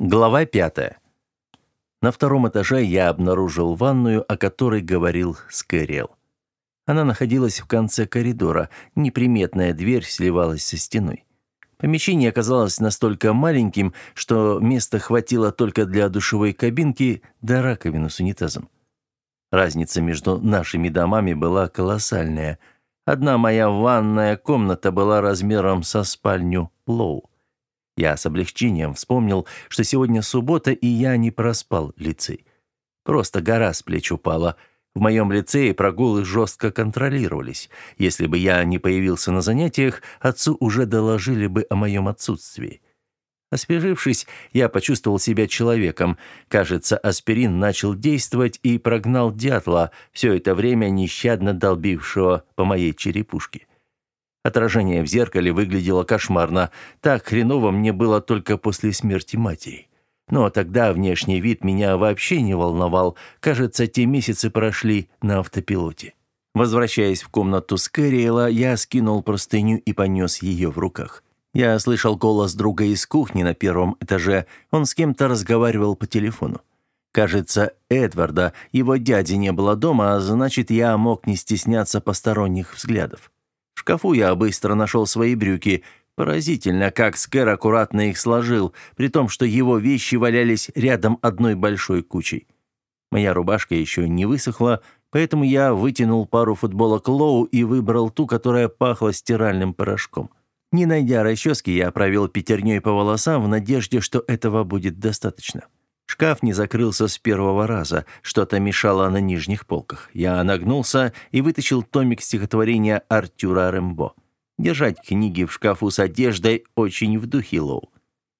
Глава пятая. На втором этаже я обнаружил ванную, о которой говорил Скэрилл. Она находилась в конце коридора, неприметная дверь сливалась со стеной. Помещение оказалось настолько маленьким, что места хватило только для душевой кабинки да раковины с унитазом. Разница между нашими домами была колоссальная. Одна моя ванная комната была размером со спальню Лоу. Я с облегчением вспомнил, что сегодня суббота, и я не проспал лицей. Просто гора с плеч упала. В моем лицее прогулы жестко контролировались. Если бы я не появился на занятиях, отцу уже доложили бы о моем отсутствии. Освежившись, я почувствовал себя человеком. Кажется, аспирин начал действовать и прогнал дятла, все это время нещадно долбившего по моей черепушке. Отражение в зеркале выглядело кошмарно. Так хреново мне было только после смерти матери. Но тогда внешний вид меня вообще не волновал. Кажется, те месяцы прошли на автопилоте. Возвращаясь в комнату Скэриэла, я скинул простыню и понес ее в руках. Я слышал голос друга из кухни на первом этаже. Он с кем-то разговаривал по телефону. Кажется, Эдварда, его дяди не было дома, а значит, я мог не стесняться посторонних взглядов. В шкафу я быстро нашел свои брюки. Поразительно, как Скэр аккуратно их сложил, при том, что его вещи валялись рядом одной большой кучей. Моя рубашка еще не высохла, поэтому я вытянул пару футболок Лоу и выбрал ту, которая пахла стиральным порошком. Не найдя расчески, я провел пятерней по волосам в надежде, что этого будет достаточно. Шкаф не закрылся с первого раза, что-то мешало на нижних полках. Я нагнулся и вытащил томик стихотворения Артюра Рэмбо. Держать книги в шкафу с одеждой очень в духе Лоу.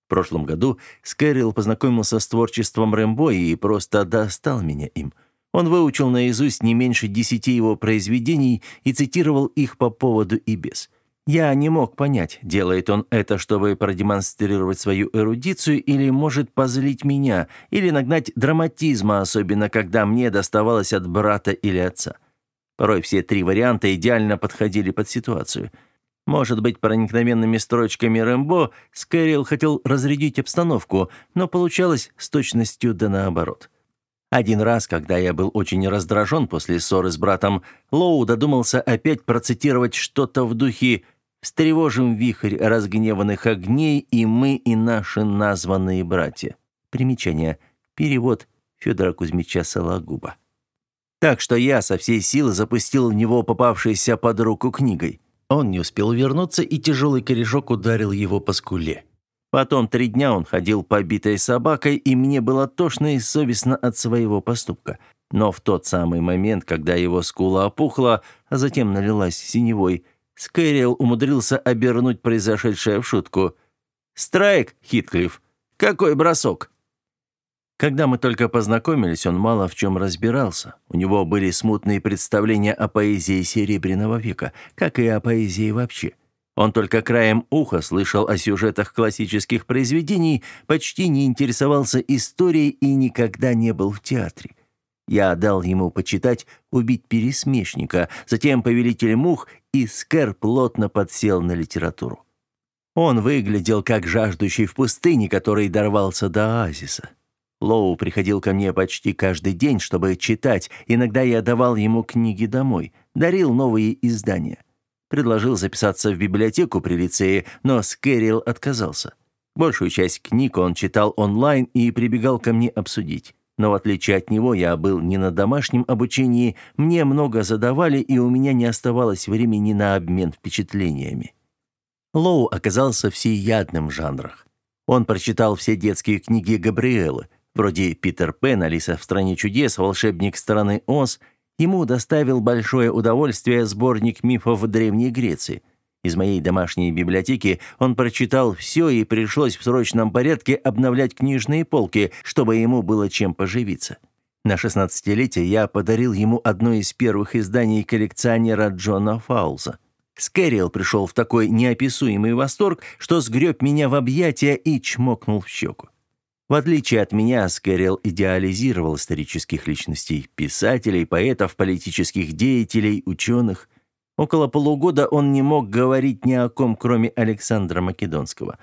В прошлом году Скэрилл познакомился с творчеством Рэмбо и просто достал меня им. Он выучил наизусть не меньше десяти его произведений и цитировал их по поводу и без – я не мог понять, делает он это, чтобы продемонстрировать свою эрудицию, или может позлить меня, или нагнать драматизма, особенно когда мне доставалось от брата или отца. Порой все три варианта идеально подходили под ситуацию. Может быть, проникновенными строчками Рэмбо Скэрилл хотел разрядить обстановку, но получалось с точностью да наоборот. Один раз, когда я был очень раздражен после ссоры с братом, Лоу додумался опять процитировать что-то в духе «Встревожим вихрь разгневанных огней, и мы, и наши названные братья». Примечание. Перевод Федора Кузьмича Сологуба. Так что я со всей силы запустил в него попавшейся под руку книгой. Он не успел вернуться, и тяжелый корешок ударил его по скуле. Потом три дня он ходил побитой собакой, и мне было тошно и совестно от своего поступка. Но в тот самый момент, когда его скула опухла, а затем налилась синевой, Скэриэл умудрился обернуть произошедшее в шутку. «Страйк, Хитклифф! Какой бросок!» Когда мы только познакомились, он мало в чем разбирался. У него были смутные представления о поэзии Серебряного века, как и о поэзии вообще. Он только краем уха слышал о сюжетах классических произведений, почти не интересовался историей и никогда не был в театре. Я дал ему почитать «Убить пересмешника», затем «Повелитель мух», и Скэр плотно подсел на литературу. Он выглядел как жаждущий в пустыне, который дорвался до оазиса. Лоу приходил ко мне почти каждый день, чтобы читать. Иногда я давал ему книги домой, дарил новые издания. Предложил записаться в библиотеку при лицее, но Скэрилл отказался. Большую часть книг он читал онлайн и прибегал ко мне обсудить. Но в отличие от него я был не на домашнем обучении, мне много задавали, и у меня не оставалось времени на обмен впечатлениями. Лоу оказался всеядным в жанрах. Он прочитал все детские книги Габриэлы, вроде «Питер Пен», «Алиса в стране чудес», «Волшебник страны Оз», Ему доставил большое удовольствие сборник мифов Древней Греции. Из моей домашней библиотеки он прочитал все и пришлось в срочном порядке обновлять книжные полки, чтобы ему было чем поживиться. На шестнадцатилетие я подарил ему одно из первых изданий коллекционера Джона Фаулза. Скэрилл пришел в такой неописуемый восторг, что сгреб меня в объятия и чмокнул в щеку. В отличие от меня, Скэрилл идеализировал исторических личностей, писателей, поэтов, политических деятелей, ученых. Около полугода он не мог говорить ни о ком, кроме Александра Македонского.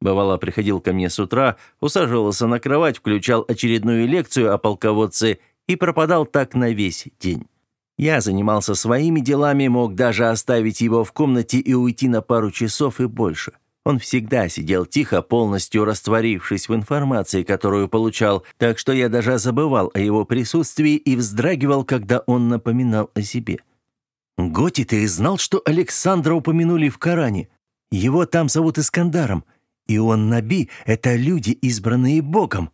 Бывало, приходил ко мне с утра, усаживался на кровать, включал очередную лекцию о полководце и пропадал так на весь день. Я занимался своими делами, мог даже оставить его в комнате и уйти на пару часов и больше. Он всегда сидел тихо, полностью растворившись в информации, которую получал, так что я даже забывал о его присутствии и вздрагивал, когда он напоминал о себе. «Готи, ты знал, что Александра упомянули в Коране? Его там зовут Искандаром, и он Наби — это люди, избранные Богом».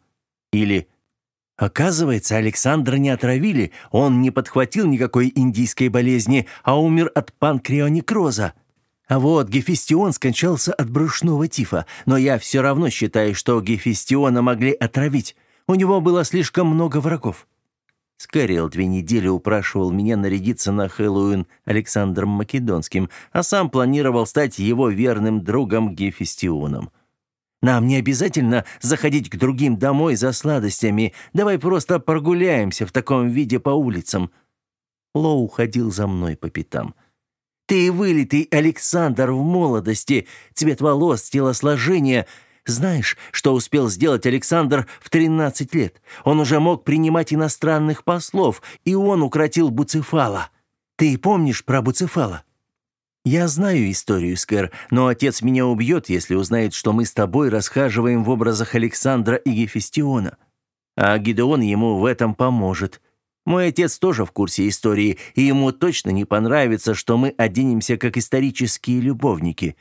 Или Оказывается, Александра не отравили, он не подхватил никакой индийской болезни, а умер от панкреонекроза. А вот Гефестион скончался от брюшного тифа, но я все равно считаю, что Гефестиона могли отравить. У него было слишком много врагов. Скорел две недели упрашивал меня нарядиться на Хэллоуин Александром Македонским, а сам планировал стать его верным другом Гефестионом. Нам не обязательно заходить к другим домой за сладостями. Давай просто прогуляемся в таком виде по улицам». Лоу ходил за мной по пятам. «Ты вылитый Александр в молодости, цвет волос, телосложение. Знаешь, что успел сделать Александр в 13 лет? Он уже мог принимать иностранных послов, и он укротил Буцефала. Ты помнишь про Буцефала?» «Я знаю историю, Скэр, но отец меня убьет, если узнает, что мы с тобой расхаживаем в образах Александра и Гефестиона. А Гидеон ему в этом поможет. Мой отец тоже в курсе истории, и ему точно не понравится, что мы оденемся как исторические любовники.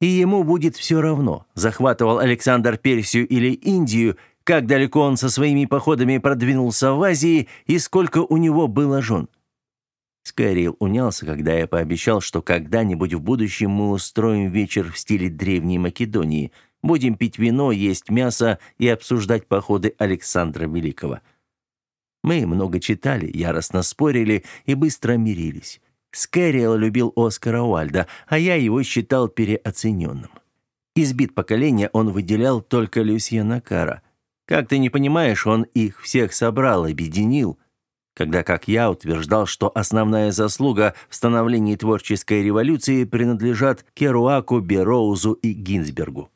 И ему будет все равно, захватывал Александр Персию или Индию, как далеко он со своими походами продвинулся в Азии и сколько у него было жен». Скайрил унялся, когда я пообещал, что когда-нибудь в будущем мы устроим вечер в стиле Древней Македонии. Будем пить вино, есть мясо и обсуждать походы Александра Великого. Мы много читали, яростно спорили и быстро мирились. Скайрил любил Оскара Уальда, а я его считал переоцененным. Из бит поколения он выделял только Люсьена Кара. Как ты не понимаешь, он их всех собрал, объединил – когда, как я, утверждал, что основная заслуга в становлении творческой революции принадлежат Керуаку, Бероузу и Гинзбергу.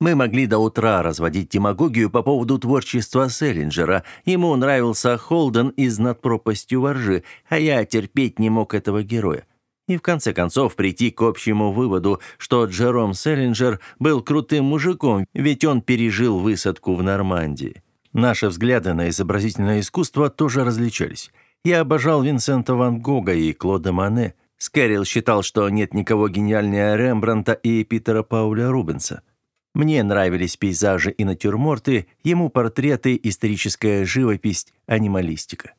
Мы могли до утра разводить демагогию по поводу творчества Селлинджера. Ему нравился Холден из «Над пропастью воржи», а я терпеть не мог этого героя. И в конце концов прийти к общему выводу, что Джером Селлинджер был крутым мужиком, ведь он пережил высадку в Нормандии. Наши взгляды на изобразительное искусство тоже различались. Я обожал Винсента Ван Гога и Клода Мане. Скэрилл считал, что нет никого гениальнее Рембранта и Питера Пауля Рубенса. Мне нравились пейзажи и натюрморты, ему портреты, историческая живопись, анималистика.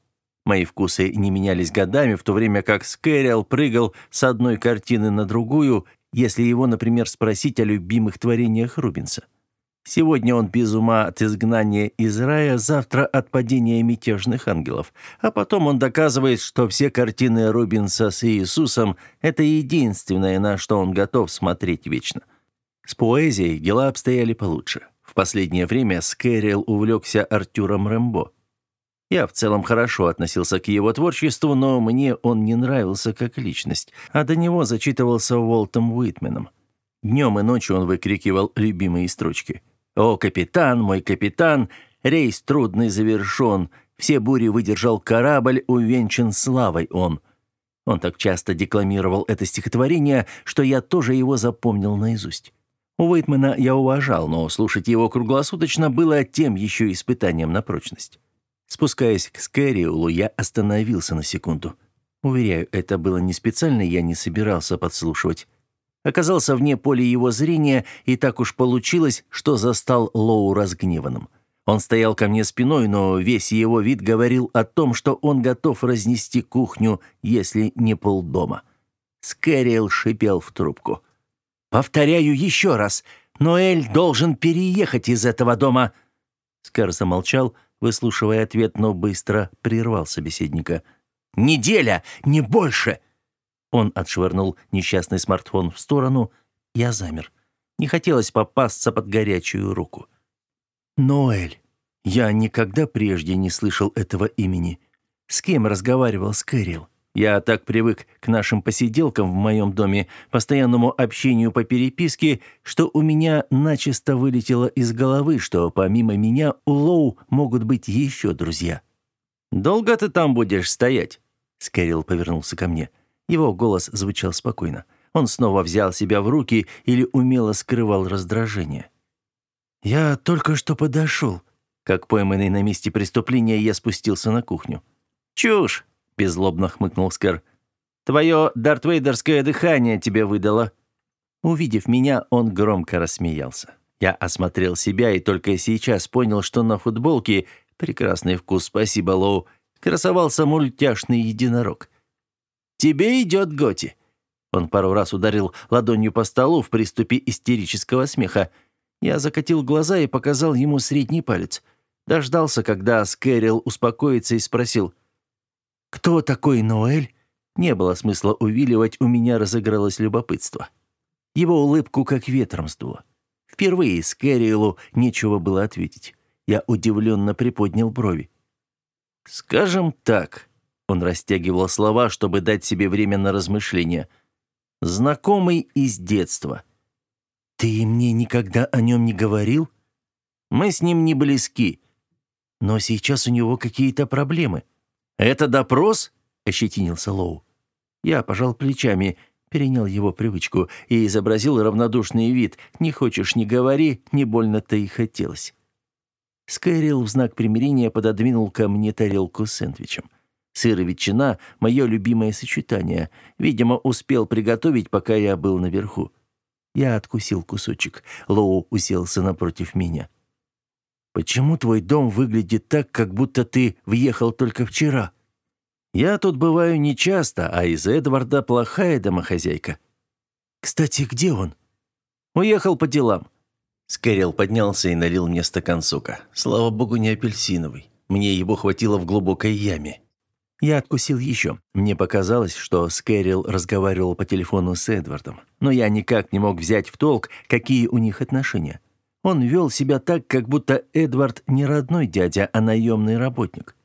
Мои вкусы не менялись годами, в то время как Скэрилл прыгал с одной картины на другую, если его, например, спросить о любимых творениях Рубенса. Сегодня он без ума от изгнания из рая, завтра от падения мятежных ангелов. А потом он доказывает, что все картины Рубинса с Иисусом – это единственное, на что он готов смотреть вечно. С поэзией дела обстояли получше. В последнее время Скэрилл увлекся Артюром Рэмбо. Я в целом хорошо относился к его творчеству, но мне он не нравился как личность, а до него зачитывался Уолтом Уитменом. Днем и ночью он выкрикивал любимые строчки – «О, капитан, мой капитан, рейс трудный завершен, все бури выдержал корабль, увенчан славой он». Он так часто декламировал это стихотворение, что я тоже его запомнил наизусть. У Уэйтмана я уважал, но слушать его круглосуточно было тем еще испытанием на прочность. Спускаясь к Скэриулу, я остановился на секунду. Уверяю, это было не специально, я не собирался подслушивать оказался вне поля его зрения, и так уж получилось, что застал Лоу разгневанным. Он стоял ко мне спиной, но весь его вид говорил о том, что он готов разнести кухню, если не полдома. Скэриэл шипел в трубку. «Повторяю еще раз, Ноэль должен переехать из этого дома!» Скар замолчал, выслушивая ответ, но быстро прервал собеседника. «Неделя, не больше!» Он отшвырнул несчастный смартфон в сторону. Я замер. Не хотелось попасться под горячую руку. «Ноэль. Я никогда прежде не слышал этого имени. С кем разговаривал Скэрилл? Я так привык к нашим посиделкам в моем доме, постоянному общению по переписке, что у меня начисто вылетело из головы, что помимо меня у Лоу могут быть еще друзья. «Долго ты там будешь стоять?» Скэрилл повернулся ко мне. Его голос звучал спокойно. Он снова взял себя в руки или умело скрывал раздражение. «Я только что подошел». Как пойманный на месте преступления, я спустился на кухню. «Чушь!» — беззлобно хмыкнул Скэр. «Твое дартвейдерское дыхание тебе выдало». Увидев меня, он громко рассмеялся. Я осмотрел себя и только сейчас понял, что на футболке прекрасный вкус, спасибо, Лоу, красовался мультяшный единорог. «Тебе идет Готи!» Он пару раз ударил ладонью по столу в приступе истерического смеха. Я закатил глаза и показал ему средний палец. Дождался, когда Скэрилл успокоится и спросил. «Кто такой Ноэль?» Не было смысла увиливать, у меня разыгралось любопытство. Его улыбку как ветром сдуло. Впервые Скэриллу нечего было ответить. Я удивленно приподнял брови. «Скажем так», — он растягивал слова, чтобы дать себе время на размышления. «Знакомый из детства». «Ты мне никогда о нем не говорил?» «Мы с ним не близки. Но сейчас у него какие-то проблемы». «Это допрос?» — ощетинился Лоу. Я пожал плечами, перенял его привычку и изобразил равнодушный вид. «Не хочешь, не говори, не больно-то и хотелось». Скайрилл в знак примирения пододвинул ко мне тарелку с сэндвичем. Сыр и ветчина — мое любимое сочетание. Видимо, успел приготовить, пока я был наверху. Я откусил кусочек. Лоу уселся напротив меня. «Почему твой дом выглядит так, как будто ты въехал только вчера?» «Я тут бываю нечасто, а из Эдварда плохая домохозяйка». «Кстати, где он?» «Уехал по делам. Скэрилл поднялся и налил мне стакан сока. Слава богу, не апельсиновый. Мне его хватило в глубокой яме. Я откусил еще. Мне показалось, что Скэрилл разговаривал по телефону с Эдвардом. Но я никак не мог взять в толк, какие у них отношения. Он вел себя так, как будто Эдвард не родной дядя, а наемный работник.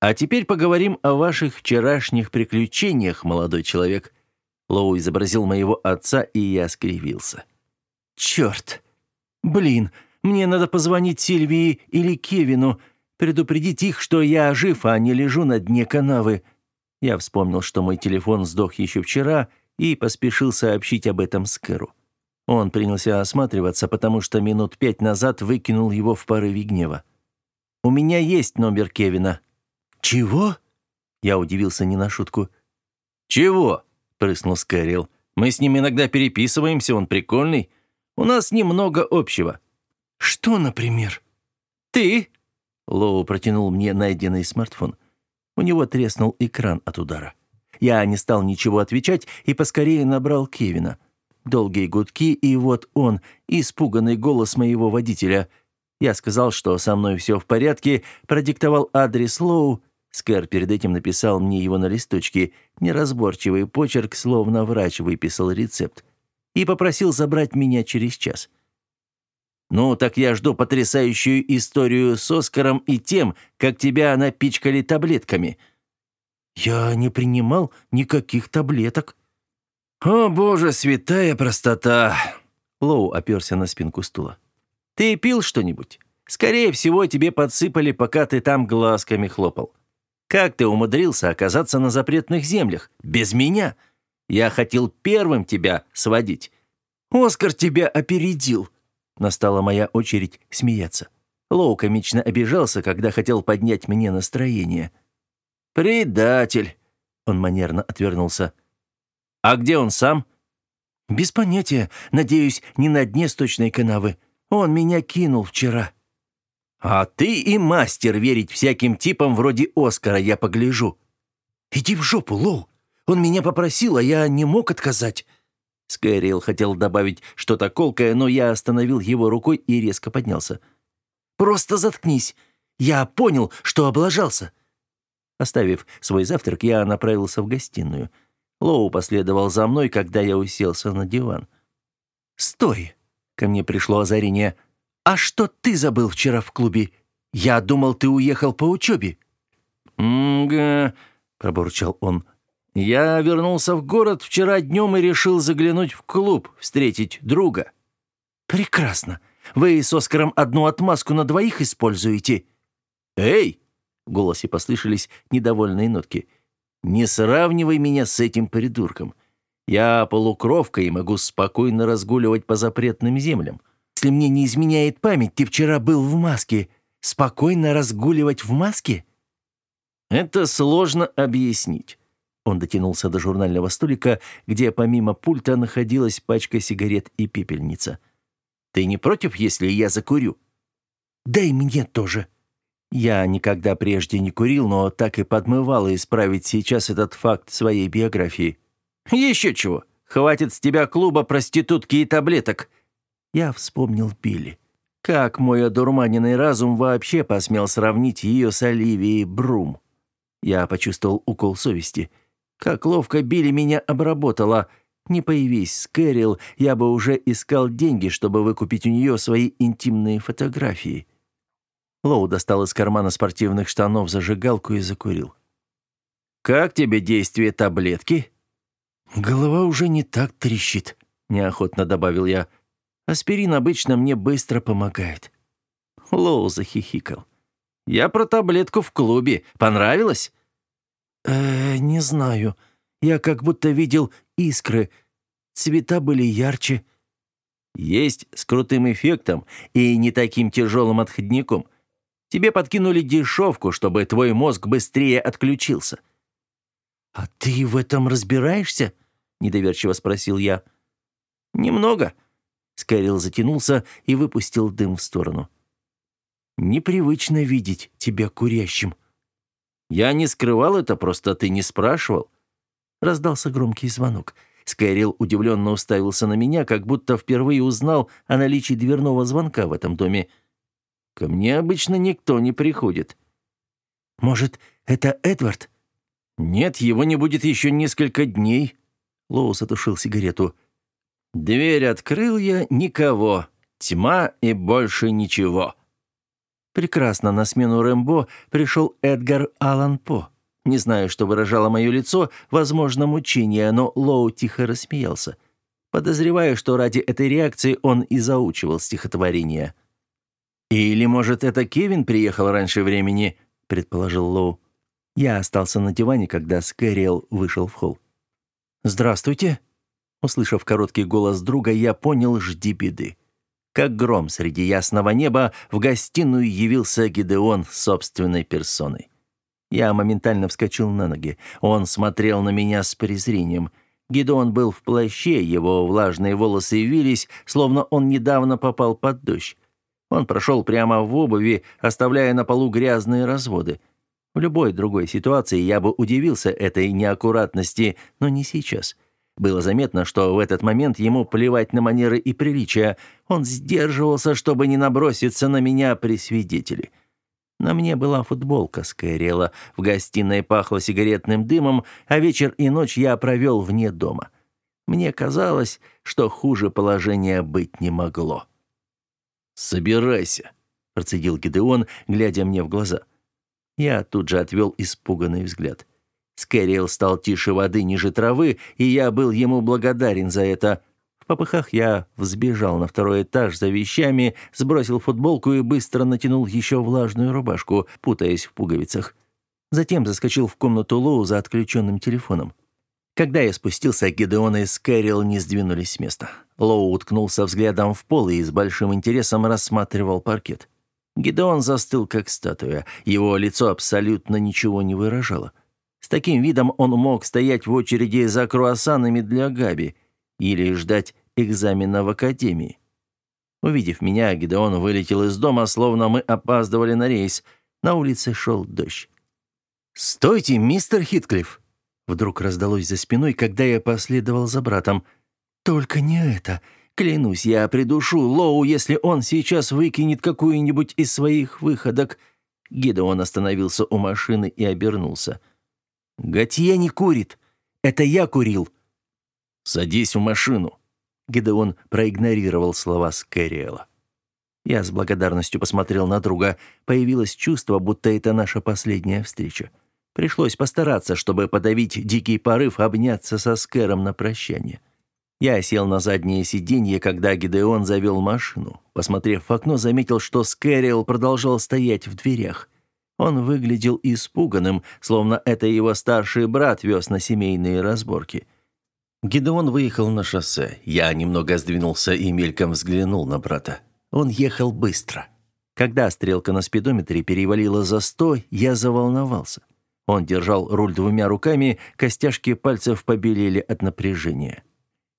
«А теперь поговорим о ваших вчерашних приключениях, молодой человек». Лоу изобразил моего отца, и я скривился. «Черт! «Блин, мне надо позвонить Сильвии или Кевину, предупредить их, что я жив, а не лежу на дне канавы». Я вспомнил, что мой телефон сдох еще вчера, и поспешил сообщить об этом Скэру. Он принялся осматриваться, потому что минут пять назад выкинул его в порыве гнева. «У меня есть номер Кевина». «Чего?» Я удивился не на шутку. «Чего?» — прыснул Скэрилл. «Мы с ним иногда переписываемся, он прикольный. У нас немного общего». «Что, например?» «Ты?» Лоу протянул мне найденный смартфон. У него треснул экран от удара. Я не стал ничего отвечать и поскорее набрал Кевина. Долгие гудки, и вот он, испуганный голос моего водителя. Я сказал, что со мной все в порядке, продиктовал адрес Лоу. Скэр перед этим написал мне его на листочке. Неразборчивый почерк, словно врач выписал рецепт и попросил забрать меня через час. «Ну, так я жду потрясающую историю с Оскаром и тем, как тебя напичкали таблетками». «Я не принимал никаких таблеток». «О, боже, святая простота!» Лоу оперся на спинку стула. «Ты пил что-нибудь? Скорее всего, тебе подсыпали, пока ты там глазками хлопал. Как ты умудрился оказаться на запретных землях? Без меня?» Я хотел первым тебя сводить. Оскар тебя опередил. Настала моя очередь смеяться. Лоу комично обижался, когда хотел поднять мне настроение. «Предатель!» Он манерно отвернулся. «А где он сам?» «Без понятия. Надеюсь, не на дне сточной канавы. Он меня кинул вчера». «А ты и мастер верить всяким типам вроде Оскара, я погляжу». «Иди в жопу, Лоу. Он меня попросил, а я не мог отказать». Скайрилл хотел добавить что-то колкое, но я остановил его рукой и резко поднялся. «Просто заткнись. Я понял, что облажался». Оставив свой завтрак, я направился в гостиную. Лоу последовал за мной, когда я уселся на диван. «Стой!» — ко мне пришло озарение. «А что ты забыл вчера в клубе? Я думал, ты уехал по учебе». «М-га...» пробурчал он. «Я вернулся в город вчера днем и решил заглянуть в клуб, встретить друга». «Прекрасно. Вы с Оскаром одну отмазку на двоих используете?» «Эй!» — в голосе послышались недовольные нотки. «Не сравнивай меня с этим придурком. Я полукровка и могу спокойно разгуливать по запретным землям. Если мне не изменяет память, ты вчера был в маске. Спокойно разгуливать в маске?» «Это сложно объяснить». Он дотянулся до журнального столика, где помимо пульта находилась пачка сигарет и пепельница. «Ты не против, если я закурю?» «Дай мне тоже». Я никогда прежде не курил, но так и подмывало исправить сейчас этот факт своей биографии. «Еще чего! Хватит с тебя клуба проститутки и таблеток!» Я вспомнил Билли. Как мой одурманенный разум вообще посмел сравнить ее с Оливией Брум? Я почувствовал укол совести. Как ловко Билли меня обработала. Не появись, Кэрил, я бы уже искал деньги, чтобы выкупить у нее свои интимные фотографии. Лоу достал из кармана спортивных штанов зажигалку и закурил. «Как тебе действие таблетки?» «Голова уже не так трещит», — неохотно добавил я. «Аспирин обычно мне быстро помогает». Лоу захихикал. «Я про таблетку в клубе. Понравилось?» «Э, не знаю. Я как будто видел искры. Цвета были ярче». «Есть с крутым эффектом и не таким тяжелым отходником. Тебе подкинули дешевку, чтобы твой мозг быстрее отключился». «А ты в этом разбираешься?» — недоверчиво спросил я. «Немного». Скайрилл затянулся и выпустил дым в сторону. «Непривычно видеть тебя курящим». «Я не скрывал это, просто ты не спрашивал». Раздался громкий звонок. Скайрилл удивленно уставился на меня, как будто впервые узнал о наличии дверного звонка в этом доме. «Ко мне обычно никто не приходит». «Может, это Эдвард?» «Нет, его не будет еще несколько дней». Лоус отушил сигарету. «Дверь открыл я, никого. Тьма и больше ничего». Прекрасно, на смену Рэмбо пришел Эдгар Аллан По. Не знаю, что выражало мое лицо, возможно, мучение, но Лоу тихо рассмеялся. Подозреваю, что ради этой реакции он и заучивал стихотворение. «Или, может, это Кевин приехал раньше времени?» — предположил Лоу. Я остался на диване, когда Скэриэл вышел в холл. «Здравствуйте!» Услышав короткий голос друга, я понял, жди беды. Как гром среди ясного неба в гостиную явился Гидеон собственной персоной. Я моментально вскочил на ноги. Он смотрел на меня с презрением. Гидеон был в плаще, его влажные волосы вились, словно он недавно попал под дождь. Он прошел прямо в обуви, оставляя на полу грязные разводы. В любой другой ситуации я бы удивился этой неаккуратности, но не сейчас. Было заметно, что в этот момент ему плевать на манеры и приличия. Он сдерживался, чтобы не наброситься на меня при свидетеле. На мне была футболка с Кэрилла, в гостиной пахло сигаретным дымом, а вечер и ночь я провел вне дома. Мне казалось, что хуже положения быть не могло. «Собирайся», — процедил Гидеон, глядя мне в глаза. — я тут же отвел испуганный взгляд. Скэриэл стал тише воды ниже травы, и я был ему благодарен за это. В попыхах я взбежал на второй этаж за вещами, сбросил футболку и быстро натянул еще влажную рубашку, путаясь в пуговицах. Затем заскочил в комнату Лоу за отключенным телефоном. Когда я спустился, Гедеон и Скэрилл не сдвинулись с места. Лоу уткнулся взглядом в пол и с большим интересом рассматривал паркет. Гидеон застыл, как статуя. Его лицо абсолютно ничего не выражало. С таким видом он мог стоять в очереди за круассанами для Габи или ждать экзамена в академии. Увидев меня, Гидеон вылетел из дома, словно мы опаздывали на рейс. На улице шел дождь. «Стойте, мистер Хитклифф!» Вдруг раздалось за спиной, когда я последовал за братом. «Только не это! Клянусь, я придушу Лоу, если он сейчас выкинет какую-нибудь из своих выходок». Гидеон остановился у машины и обернулся. «Готье не курит. Это я курил». «Садись в машину». Гидеон проигнорировал слова Скэриэла. Я с благодарностью посмотрел на друга. Появилось чувство, будто это наша последняя встреча. Пришлось постараться, чтобы подавить дикий порыв обняться со Скэром на прощание. Я сел на заднее сиденье, когда Гидеон завел машину. Посмотрев в окно, заметил, что Скэрилл продолжал стоять в дверях. Он выглядел испуганным, словно это его старший брат вез на семейные разборки. Гидеон выехал на шоссе. Я немного сдвинулся и мельком взглянул на брата. Он ехал быстро. Когда стрелка на спидометре перевалила за сто, я заволновался. Он держал руль двумя руками, костяшки пальцев побелели от напряжения.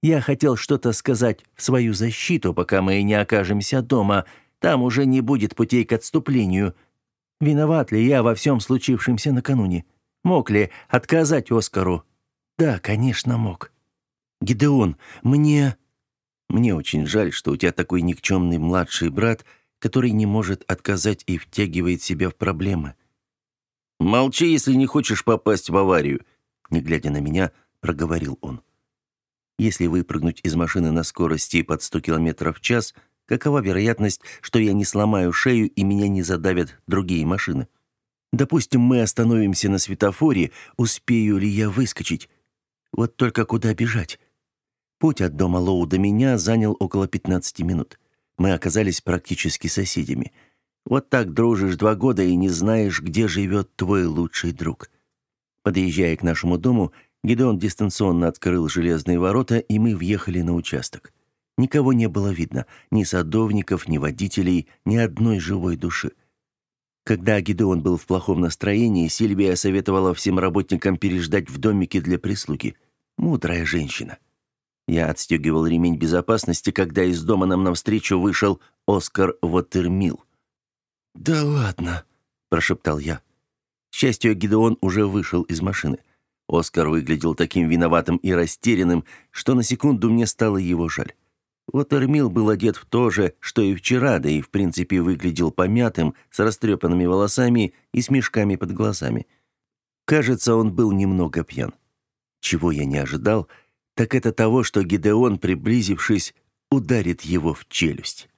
Я хотел что-то сказать в свою защиту, пока мы не окажемся дома. Там уже не будет путей к отступлению. Виноват ли я во всем случившемся накануне? Мог ли отказать Оскару? Да, конечно, мог. Гидеон, мне... Мне очень жаль, что у тебя такой никчемный младший брат, который не может отказать и втягивает себя в проблемы. «Молчи, если не хочешь попасть в аварию», — не глядя на меня, проговорил он. «Если выпрыгнуть из машины на скорости под 100 км в час, какова вероятность, что я не сломаю шею и меня не задавят другие машины? Допустим, мы остановимся на светофоре, успею ли я выскочить? Вот только куда бежать?» Путь от дома Лоу до меня занял около 15 минут. Мы оказались практически соседями — вот так дружишь два года и не знаешь, где живет твой лучший друг. Подъезжая к нашему дому, Гидеон дистанционно открыл железные ворота, и мы въехали на участок. Никого не было видно, ни садовников, ни водителей, ни одной живой души. Когда Гидеон был в плохом настроении, Сильвия советовала всем работникам переждать в домике для прислуги. Мудрая женщина. Я отстегивал ремень безопасности, когда из дома нам навстречу вышел Оскар Ватермилл. «Да ладно», – прошептал я. К счастью, Гидеон уже вышел из машины. Оскар выглядел таким виноватым и растерянным, что на секунду мне стало его жаль. Вот Эрмил был одет в то же, что и вчера, да и в принципе выглядел помятым, с растрепанными волосами и с мешками под глазами. Кажется, он был немного пьян. Чего я не ожидал, так это того, что Гидеон, приблизившись, ударит его в челюсть.